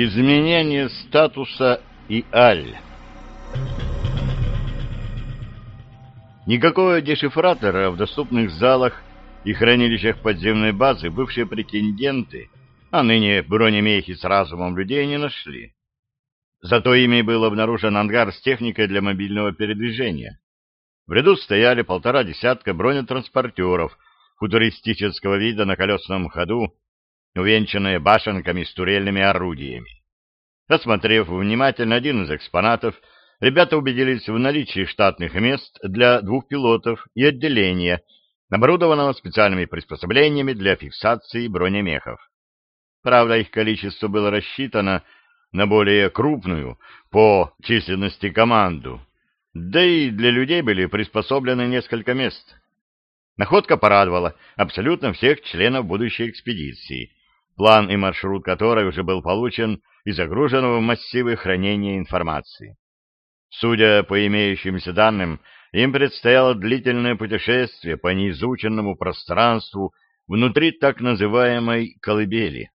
Изменение статуса и Аль. Никакого дешифратора в доступных залах и хранилищах подземной базы бывшие претенденты, а ныне бронемехи с разумом людей не нашли. Зато ими был обнаружен ангар с техникой для мобильного передвижения. В ряду стояли полтора десятка бронетранспортеров футуристического вида на колесном ходу увенчанные башенками с турельными орудиями. Осмотрев внимательно один из экспонатов, ребята убедились в наличии штатных мест для двух пилотов и отделения, оборудованного специальными приспособлениями для фиксации бронемехов. Правда, их количество было рассчитано на более крупную по численности команду, да и для людей были приспособлены несколько мест. Находка порадовала абсолютно всех членов будущей экспедиции, план и маршрут которой уже был получен и загружен в массивы хранения информации. Судя по имеющимся данным, им предстояло длительное путешествие по неизученному пространству внутри так называемой колыбели.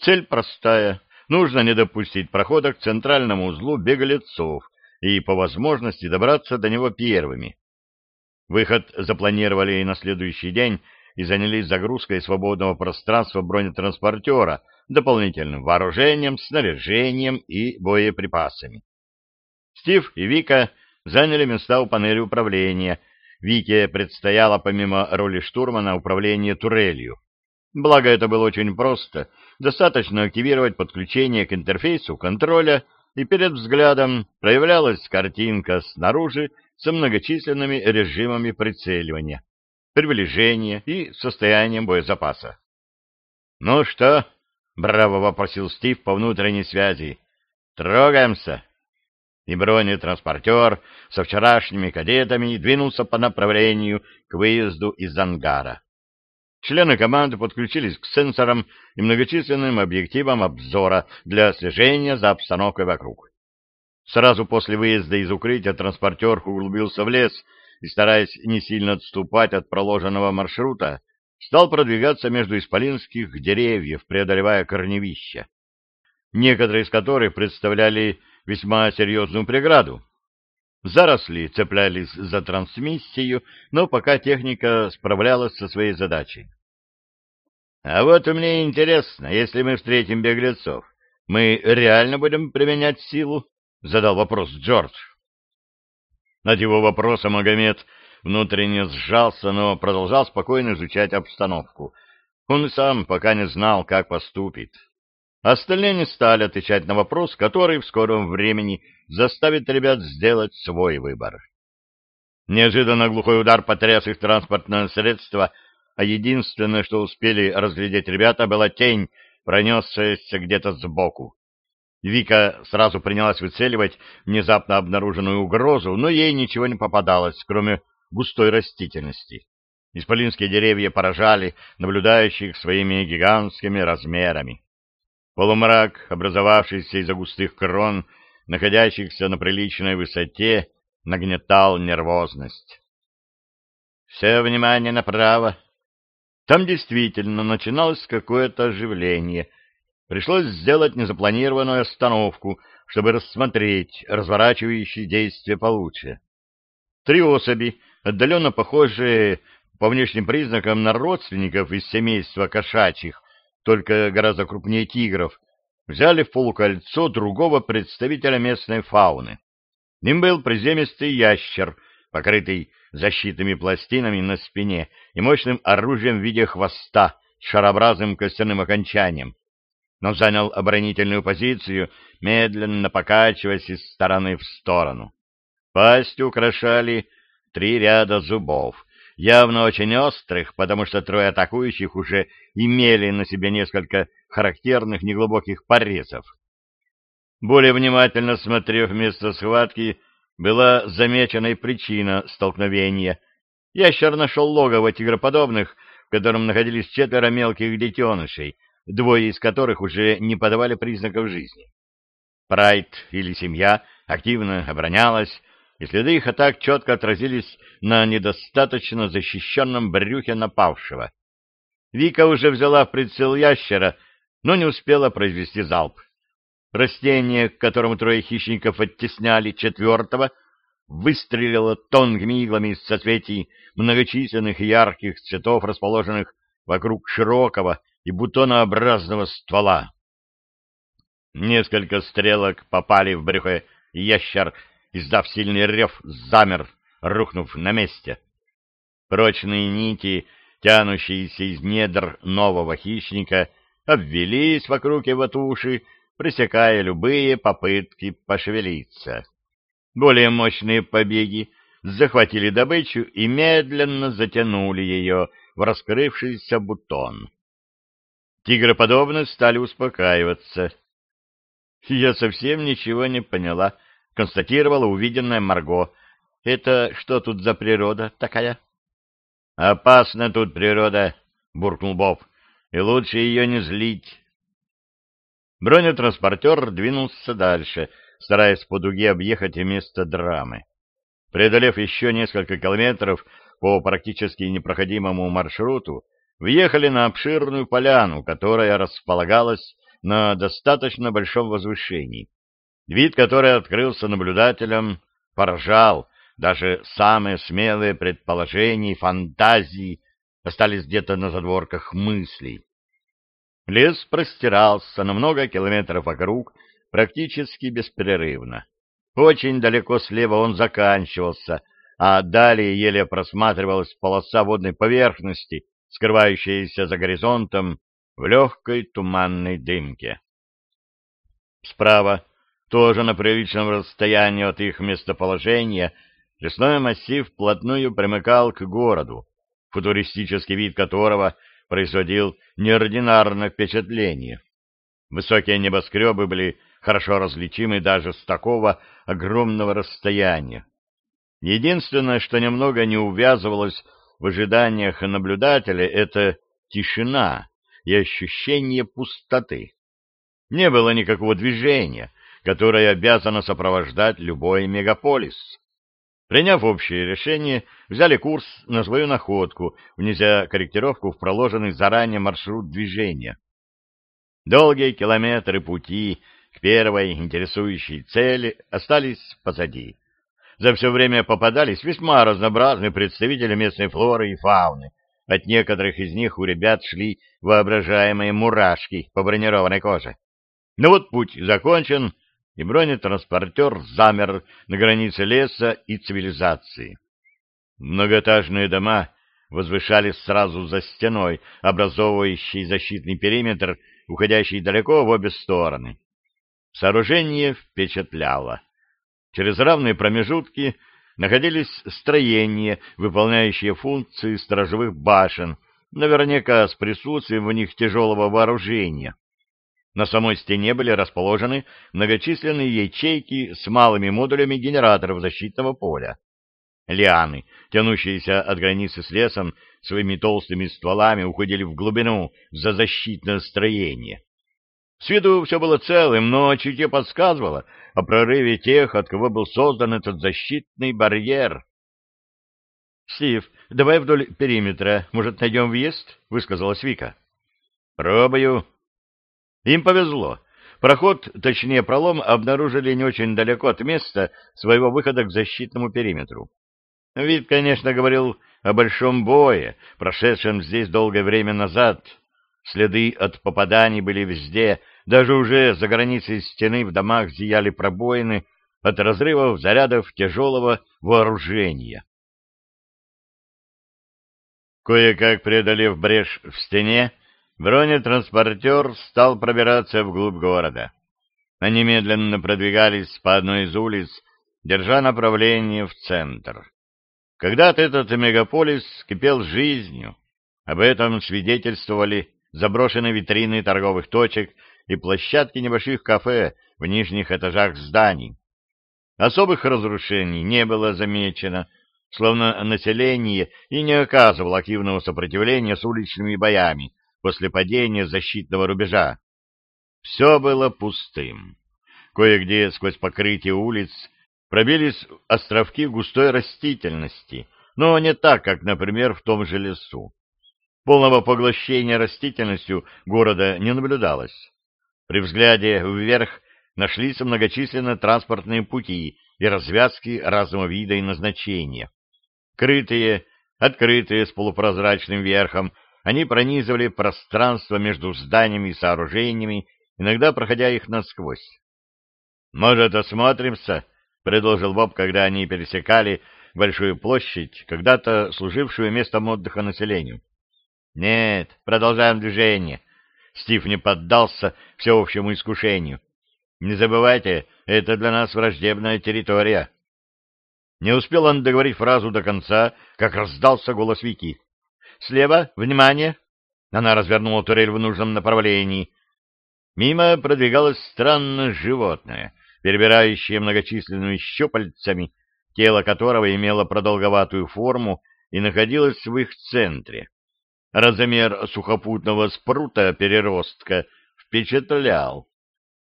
Цель простая. Нужно не допустить прохода к центральному узлу беглецов и по возможности добраться до него первыми. Выход запланировали и на следующий день и занялись загрузкой свободного пространства бронетранспортера дополнительным вооружением, снаряжением и боеприпасами. Стив и Вика заняли места у панели управления. Вике предстояло помимо роли штурмана управление турелью. Благо это было очень просто. Достаточно активировать подключение к интерфейсу контроля, и перед взглядом проявлялась картинка снаружи со многочисленными режимами прицеливания приближения и состоянием боезапаса. — Ну что? — браво вопросил Стив по внутренней связи. — Трогаемся. И бронетранспортер со вчерашними кадетами двинулся по направлению к выезду из ангара. Члены команды подключились к сенсорам и многочисленным объективам обзора для слежения за обстановкой вокруг. Сразу после выезда из укрытия транспортер углубился в лес и, стараясь не сильно отступать от проложенного маршрута, стал продвигаться между исполинских деревьев, преодолевая корневища, некоторые из которых представляли весьма серьезную преграду. Заросли цеплялись за трансмиссию, но пока техника справлялась со своей задачей. — А вот мне интересно, если мы встретим беглецов, мы реально будем применять силу? — задал вопрос Джордж. Над его вопросом Магомед внутренне сжался, но продолжал спокойно изучать обстановку. Он и сам пока не знал, как поступит. Остальные не стали отвечать на вопрос, который в скором времени заставит ребят сделать свой выбор. Неожиданно глухой удар потряс их транспортное средство, а единственное, что успели разглядеть ребята, была тень, пронесшаяся где-то сбоку. Вика сразу принялась выцеливать внезапно обнаруженную угрозу, но ей ничего не попадалось, кроме густой растительности. Исполинские деревья поражали наблюдающих своими гигантскими размерами. Полумрак, образовавшийся из-за густых крон, находящихся на приличной высоте, нагнетал нервозность. «Все внимание направо!» Там действительно начиналось какое-то оживление — Пришлось сделать незапланированную остановку, чтобы рассмотреть разворачивающие действия получше. Три особи, отдаленно похожие по внешним признакам на родственников из семейства кошачьих, только гораздо крупнее тигров, взяли в полукольцо другого представителя местной фауны. Им был приземистый ящер, покрытый защитными пластинами на спине и мощным оружием в виде хвоста с шарообразным костяным окончанием, но занял оборонительную позицию, медленно покачиваясь из стороны в сторону. Пасть украшали три ряда зубов, явно очень острых, потому что трое атакующих уже имели на себе несколько характерных неглубоких порезов. Более внимательно смотрев место схватки, была замечена и причина столкновения. Ящер нашел логово тигроподобных, в котором находились четверо мелких детенышей, двое из которых уже не подавали признаков жизни. Прайд или семья активно оборонялась, и следы их атак четко отразились на недостаточно защищенном брюхе напавшего. Вика уже взяла в прицел ящера, но не успела произвести залп. Растение, к которому трое хищников оттесняли четвертого, выстрелило тонкими иглами из соцветий многочисленных ярких цветов, расположенных вокруг широкого и бутонообразного ствола. Несколько стрелок попали в брюхо, ящер, издав сильный рев, замер, рухнув на месте. Прочные нити, тянущиеся из недр нового хищника, обвелись вокруг его туши, пресекая любые попытки пошевелиться. Более мощные побеги захватили добычу и медленно затянули ее в раскрывшийся бутон. Тигроподобно стали успокаиваться. «Я совсем ничего не поняла», — констатировала увиденная Марго. «Это что тут за природа такая?» «Опасна тут природа», — буркнул Боб, — «и лучше ее не злить». Бронетранспортер двинулся дальше, стараясь по дуге объехать место драмы. Преодолев еще несколько километров по практически непроходимому маршруту, въехали на обширную поляну, которая располагалась на достаточно большом возвышении. Вид, который открылся наблюдателям, поражал, даже самые смелые предположения и фантазии остались где-то на задворках мыслей. Лес простирался на много километров вокруг практически беспрерывно. Очень далеко слева он заканчивался, а далее еле просматривалась полоса водной поверхности, скрывающаяся за горизонтом в легкой туманной дымке. Справа, тоже на приличном расстоянии от их местоположения, лесной массив вплотную примыкал к городу, футуристический вид которого производил неординарное впечатление. Высокие небоскребы были хорошо различимы даже с такого огромного расстояния. Единственное, что немного не увязывалось в ожиданиях наблюдателя, это тишина и ощущение пустоты. Не было никакого движения, которое обязано сопровождать любой мегаполис. Приняв общее решение, взяли курс на свою находку, внеся корректировку в проложенный заранее маршрут движения. Долгие километры пути к первой интересующей цели остались позади. За все время попадались весьма разнообразные представители местной флоры и фауны. От некоторых из них у ребят шли воображаемые мурашки по бронированной коже. Но вот путь закончен, и бронетранспортер замер на границе леса и цивилизации. Многоэтажные дома возвышались сразу за стеной, образовывающей защитный периметр, уходящий далеко в обе стороны. Сооружение впечатляло. Через равные промежутки находились строения, выполняющие функции сторожевых башен, наверняка с присутствием в них тяжелого вооружения. На самой стене были расположены многочисленные ячейки с малыми модулями генераторов защитного поля. Лианы, тянущиеся от границы с лесом, своими толстыми стволами уходили в глубину за защитное строение. С виду все было целым, но чутье подсказывало о прорыве тех, от кого был создан этот защитный барьер. — Стив, давай вдоль периметра. Может, найдем въезд? — высказалась Вика. — Пробую, им повезло. Проход, точнее пролом, обнаружили не очень далеко от места своего выхода к защитному периметру. Вид, конечно, говорил о большом бое, прошедшем здесь долгое время назад. Следы от попаданий были везде, даже уже за границей стены в домах зияли пробоины от разрывов зарядов тяжелого вооружения. Кое-как преодолев брешь в стене, Бронетранспортер стал пробираться вглубь города. Они медленно продвигались по одной из улиц, держа направление в центр. Когда-то этот мегаполис кипел жизнью. Об этом свидетельствовали заброшенные витрины торговых точек и площадки небольших кафе в нижних этажах зданий. Особых разрушений не было замечено, словно население и не оказывало активного сопротивления с уличными боями после падения защитного рубежа. Все было пустым. Кое-где сквозь покрытие улиц пробились островки густой растительности, но не так, как, например, в том же лесу. Полного поглощения растительностью города не наблюдалось. При взгляде вверх нашлись многочисленные транспортные пути и развязки разного вида и назначения. Крытые, открытые с полупрозрачным верхом, они пронизывали пространство между зданиями и сооружениями, иногда проходя их насквозь. «Может, осмотримся?» — предложил Боб, когда они пересекали большую площадь, когда-то служившую местом отдыха населению. «Нет, продолжаем движение». Стив не поддался всеобщему искушению. «Не забывайте, это для нас враждебная территория». Не успел он договорить фразу до конца, как раздался голос Вики. «Слева, внимание!» Она развернула турель в нужном направлении. Мимо продвигалось странное животное, перебирающее многочисленными щупальцами, тело которого имело продолговатую форму и находилось в их центре. Размер сухопутного спрута переростка впечатлял.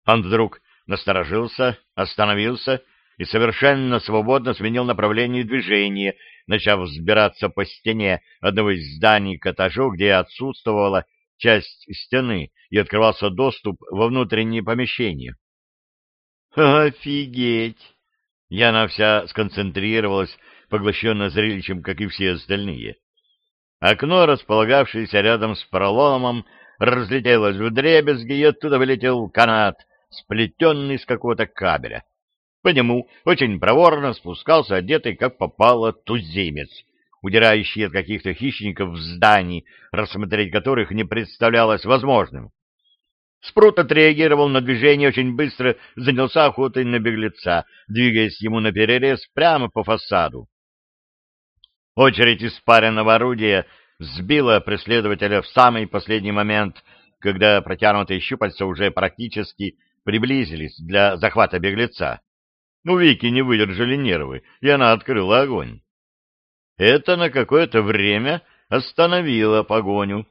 Он вдруг насторожился, остановился и совершенно свободно сменил направление движения, начав взбираться по стене одного из зданий к этажу, где отсутствовала часть стены и открывался доступ во внутренние помещения. «Офигеть!» Яна вся сконцентрировалась, поглощенная зрелищем, как и все остальные. Окно, располагавшееся рядом с проломом, разлетелось в дребезги, и оттуда вылетел канат, сплетенный из какого-то кабеля. По нему очень проворно спускался одетый, как попало, туземец, удирающий от каких-то хищников в здании, рассмотреть которых не представлялось возможным. Спрут отреагировал на движение очень быстро, занялся охотой на беглеца, двигаясь ему на перерез прямо по фасаду. Очередь из спаренного орудия сбила преследователя в самый последний момент, когда протянутые щупальца уже практически приблизились для захвата беглеца. У Вики не выдержали нервы, и она открыла огонь. Это на какое-то время остановило погоню.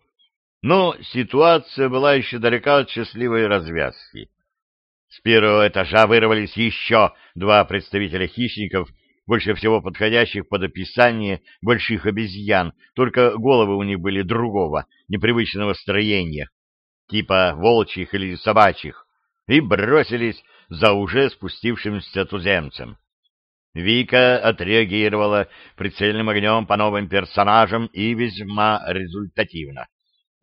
Но ситуация была еще далека от счастливой развязки. С первого этажа вырвались еще два представителя хищников больше всего подходящих под описание больших обезьян, только головы у них были другого, непривычного строения, типа волчьих или собачьих, и бросились за уже спустившимся туземцем. Вика отреагировала прицельным огнем по новым персонажам и весьма результативно.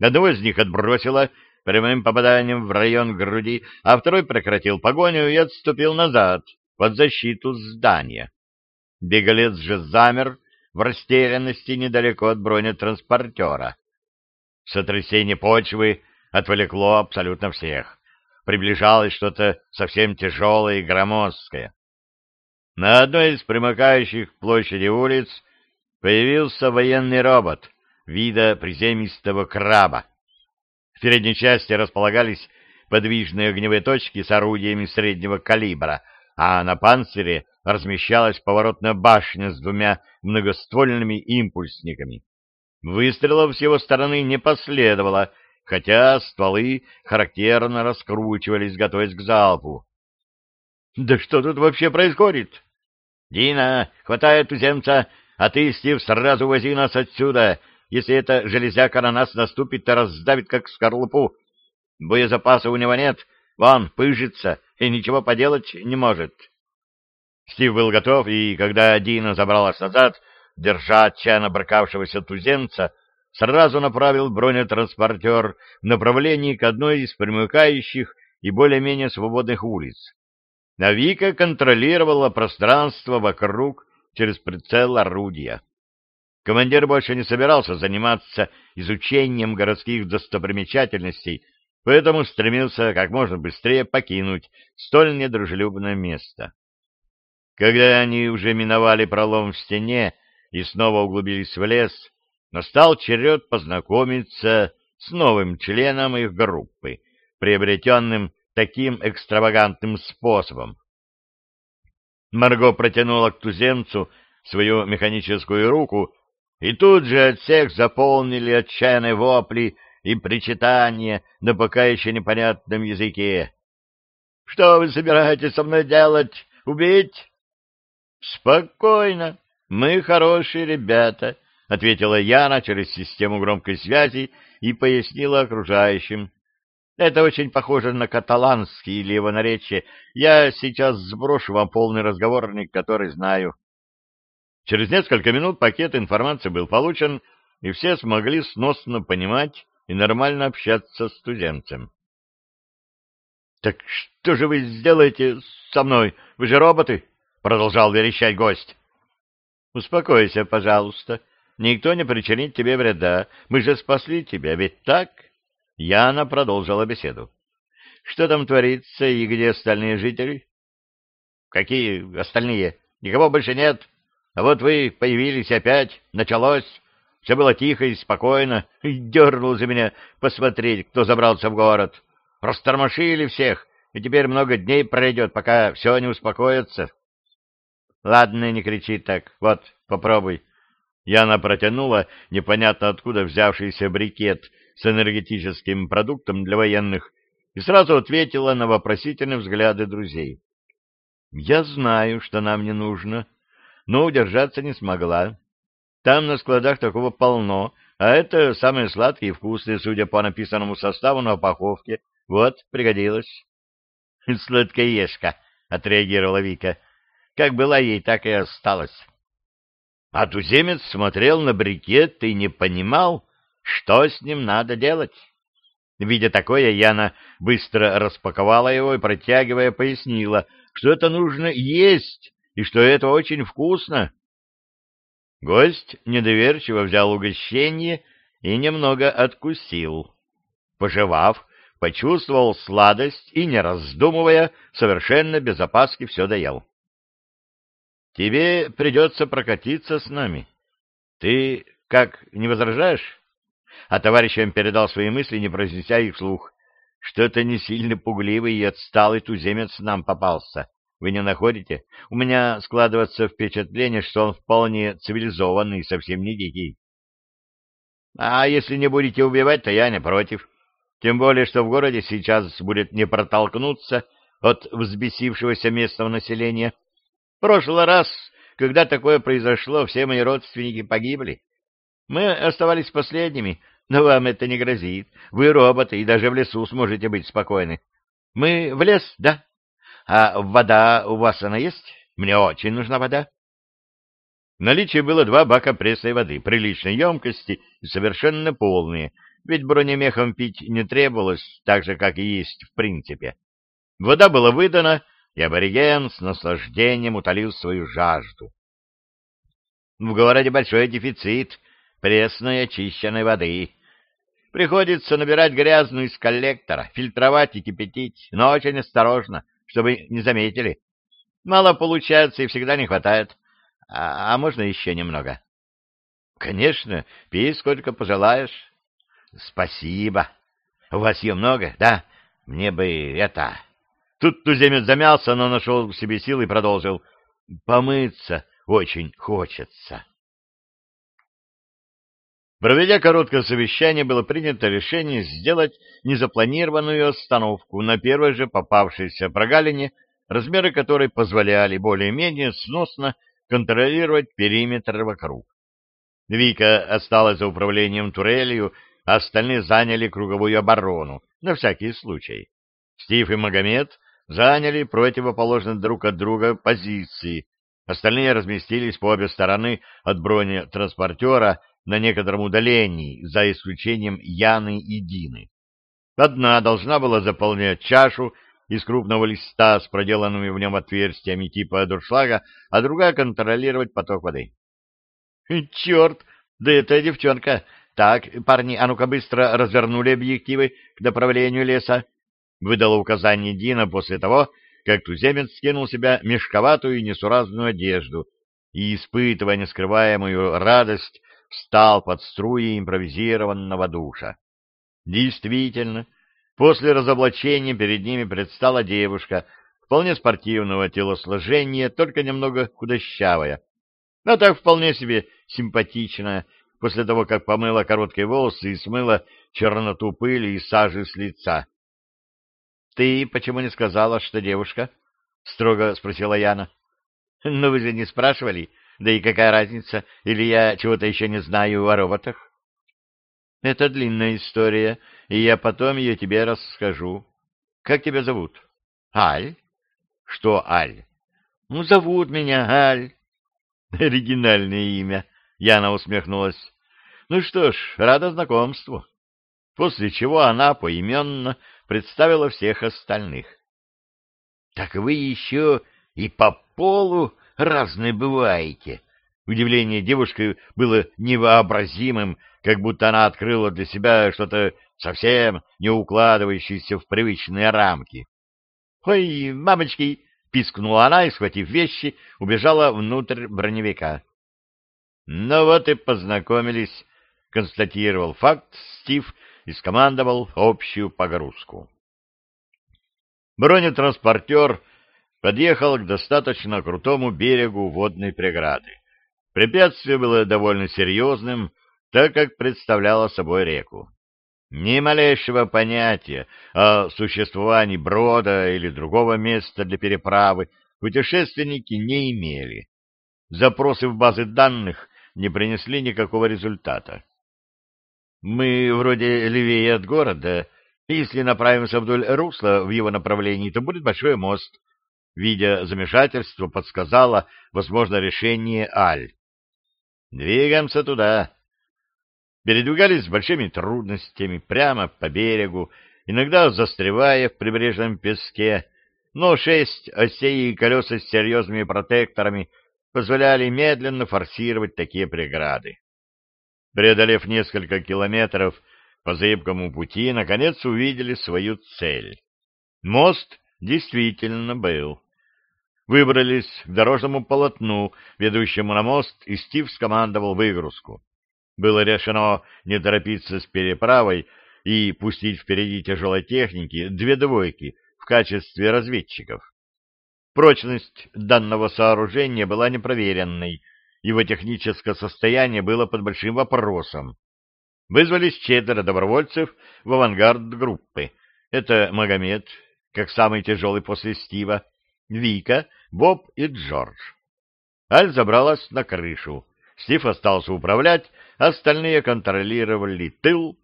Одного из них отбросила прямым попаданием в район груди, а второй прекратил погоню и отступил назад под защиту здания. Беглец же замер в растерянности недалеко от бронетранспортера. Сотрясение почвы отвлекло абсолютно всех. Приближалось что-то совсем тяжелое и громоздкое. На одной из примыкающих площади улиц появился военный робот вида приземистого краба. В передней части располагались подвижные огневые точки с орудиями среднего калибра, а на панцире размещалась поворотная башня с двумя многоствольными импульсниками. Выстрелов с его стороны не последовало, хотя стволы характерно раскручивались, готовясь к залпу. — Да что тут вообще происходит? — Дина, хватай туземца, а ты, Стив, сразу вози нас отсюда. Если эта железяка на нас наступит, то раздавит, как скорлупу. Боезапаса у него нет, вон, пыжится, и ничего поделать не может. — Стив был готов, и когда Дина забралась назад, держа отчаянно бракавшегося туземца, сразу направил бронетранспортер в направлении к одной из примыкающих и более-менее свободных улиц. А Вика контролировала пространство вокруг через прицел орудия. Командир больше не собирался заниматься изучением городских достопримечательностей, поэтому стремился как можно быстрее покинуть столь недружелюбное место. Когда они уже миновали пролом в стене и снова углубились в лес, настал черед познакомиться с новым членом их группы, приобретенным таким экстравагантным способом. Марго протянула к туземцу свою механическую руку, и тут же от всех заполнили отчаянные вопли и причитания на пока еще непонятном языке. — Что вы собираетесь со мной делать? Убить? — Спокойно, мы хорошие ребята, — ответила Яна через систему громкой связи и пояснила окружающим. Это очень похоже на каталанский или его наречие. Я сейчас сброшу вам полный разговорник, который знаю. Через несколько минут пакет информации был получен, и все смогли сносно понимать и нормально общаться с туземцем. — Так что же вы сделаете со мной? Вы же роботы? — продолжал верещать гость. — Успокойся, пожалуйста. Никто не причинит тебе вреда. Мы же спасли тебя, ведь так? — Яна продолжила беседу. «Что там творится и где остальные жители?» «Какие остальные? Никого больше нет. А вот вы появились опять. Началось. Все было тихо и спокойно. И дернул за меня посмотреть, кто забрался в город. Растормошили всех, и теперь много дней пройдет, пока все не успокоится». «Ладно, не кричи так. Вот, попробуй». Яна протянула непонятно откуда взявшийся брикет — с энергетическим продуктом для военных и сразу ответила на вопросительные взгляды друзей. «Я знаю, что нам не нужно, но удержаться не смогла. Там на складах такого полно, а это самые сладкие и вкусные, судя по написанному составу на упаковке. Вот, пригодилось». «Сладкоежка», — отреагировала Вика. «Как была ей, так и осталась». А туземец смотрел на брикет и не понимал, что с ним надо делать? Видя такое, Яна быстро распаковала его и, протягивая, пояснила, что это нужно есть и что это очень вкусно. Гость недоверчиво взял угощение и немного откусил. Пожевав, почувствовал сладость и, не раздумывая, совершенно без опаски все доел. — Тебе придется прокатиться с нами. Ты как, не возражаешь? а товарищам передал свои мысли, не произнеся их вслух. Что-то не сильно пугливый и отсталый туземец нам попался. Вы не находите? У меня складывается впечатление, что он вполне цивилизованный и совсем не дикий. А если не будете убивать, то я не против. Тем более, что в городе сейчас будет не протолкнуться от взбесившегося местного населения. Прошлый раз, когда такое произошло, все мои родственники погибли. Мы оставались последними, но вам это не грозит. Вы роботы, и даже в лесу сможете быть спокойны. Мы в лес, да? А вода у вас она есть? Мне очень нужна вода. В наличии было два бака пресной воды, приличной емкости и совершенно полные, ведь бронемехом пить не требовалось, так же, как и есть в принципе. Вода была выдана, и абориген с наслаждением утолил свою жажду. В городе большой дефицит пресной очищенной воды. Приходится набирать грязную из коллектора, фильтровать и кипятить, но очень осторожно, чтобы не заметили. Мало получается и всегда не хватает. А, а можно еще немного? Конечно, пей сколько пожелаешь. Спасибо. У вас ее много? Да. Мне бы это... Тут туземец замялся, но нашел в себе силы и продолжил. Помыться очень хочется. Проведя короткое совещание, было принято решение сделать незапланированную остановку на первой же попавшейся прогалине, размеры которой позволяли более-менее сносно контролировать периметр вокруг. Вика осталась за управлением турелью, а остальные заняли круговую оборону, на всякий случай. Стив и Магомед заняли противоположно друг от друга позиции, остальные разместились по обе стороны от бронетранспортера на некотором удалении, за исключением Яны и Дины. Одна должна была заполнять чашу из крупного листа с проделанными в нем отверстиями типа дуршлага, а другая контролировать поток воды. — Черт, Да это девчонка. Так, парни, а ну-ка быстро развернули объективы к направлению леса. Выдала указание Дина после того, как туземец скинул себя мешковатую и несуразную одежду и, испытывая нескрываемую радость, встал под струи импровизированного душа. Действительно, после разоблачения перед ними предстала девушка, вполне спортивного телосложения, только немного худощавая, но так вполне себе симпатичная, после того, как помыла короткие волосы и смыла черноту пыли и сажи с лица. — Ты почему не сказала, что девушка? — строго спросила Яна. — Ну, вы же не спрашивали, да и какая разница, или я чего-то еще не знаю о роботах? — Это длинная история, и я потом ее тебе расскажу. Как тебя зовут? — Аль. — Что Аль? — Ну, зовут меня Аль. Оригинальное имя. Яна усмехнулась. Ну что ж, рада знакомству. После чего она поименно представила всех остальных. — Так вы еще и по полу разные бываете. Удивление девушки было невообразимым, как будто она открыла для себя что-то совсем не укладывающееся в привычные рамки. — Ой, мамочки! — пискнула она и, схватив вещи, убежала внутрь броневика. — Ну вот и познакомились, — констатировал факт Стив и скомандовал общую погрузку. Бронетранспортер подъехал к достаточно крутому берегу водной преграды. Препятствие было довольно серьезным, так как представляло собой реку. Ни малейшего понятия о существовании брода или другого места для переправы путешественники не имели. Запросы в базы данных не принесли никакого результата. Мы вроде левее от города. Если направимся вдоль русла в его направлении, то будет большой мост. Видя замешательство, подсказала, возможно, решение Аль. Двигаемся туда. Передвигались с большими трудностями прямо по берегу, иногда застревая в прибрежном песке, но шесть осей и колеса с серьезными протекторами позволяли медленно форсировать такие преграды. Преодолев несколько километров по зыбкому пути, наконец увидели свою цель. Мост действительно был. Выбрались к дорожному полотну, ведущему на мост, и Стив скомандовал выгрузку. Было решено не торопиться с переправой и пустить впереди тяжелой техники две двойки в качестве разведчиков. Прочность данного сооружения была непроверенной, его техническое состояние было под большим вопросом. Вызвались четверо добровольцев в авангард группы. Это Магомед, как самый тяжелый после Стива, Вика, Боб и Джордж. Аль забралась на крышу. Стив остался управлять, остальные контролировали тыл.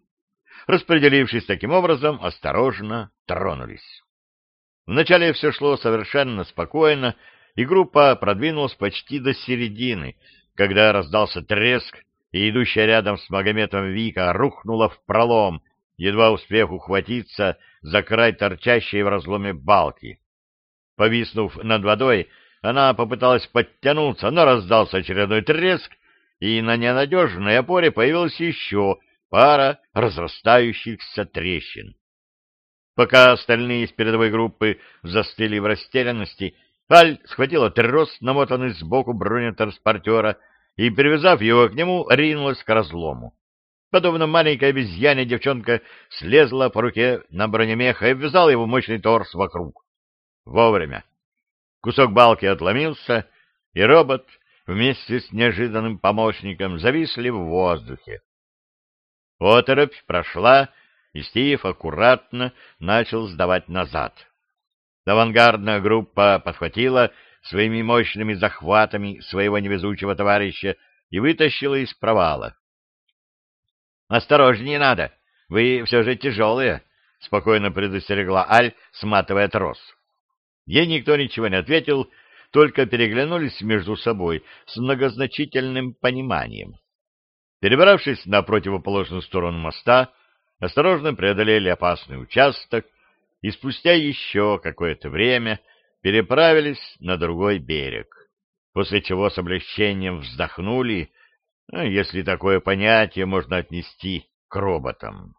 Распределившись таким образом, осторожно тронулись. Вначале все шло совершенно спокойно, и группа продвинулась почти до середины, когда раздался треск, и идущая рядом с Магометом Вика рухнула в пролом, едва успев ухватиться за край торчащей в разломе балки. Повиснув над водой, она попыталась подтянуться, но раздался очередной треск, и на ненадежной опоре появилась еще пара разрастающихся трещин. Пока остальные из передовой группы застыли в растерянности, Аль схватила трос, намотанный сбоку бронетранспортера, и, привязав его к нему, ринулась к разлому. Подобно маленькой обезьяне девчонка слезла по руке на бронемеха и обвязала его мощный торс вокруг. Вовремя. Кусок балки отломился, и робот вместе с неожиданным помощником зависли в воздухе. Оторопь прошла, и Стив аккуратно начал сдавать назад. Авангардная группа подхватила своими мощными захватами своего невезучего товарища и вытащила из провала. — Осторожнее надо, вы все же тяжелые, — спокойно предостерегла Аль, сматывая трос. Ей никто ничего не ответил, только переглянулись между собой с многозначительным пониманием. Перебравшись на противоположную сторону моста, осторожно преодолели опасный участок и спустя еще какое-то время переправились на другой берег, после чего с облегчением вздохнули если такое понятие можно отнести к роботам.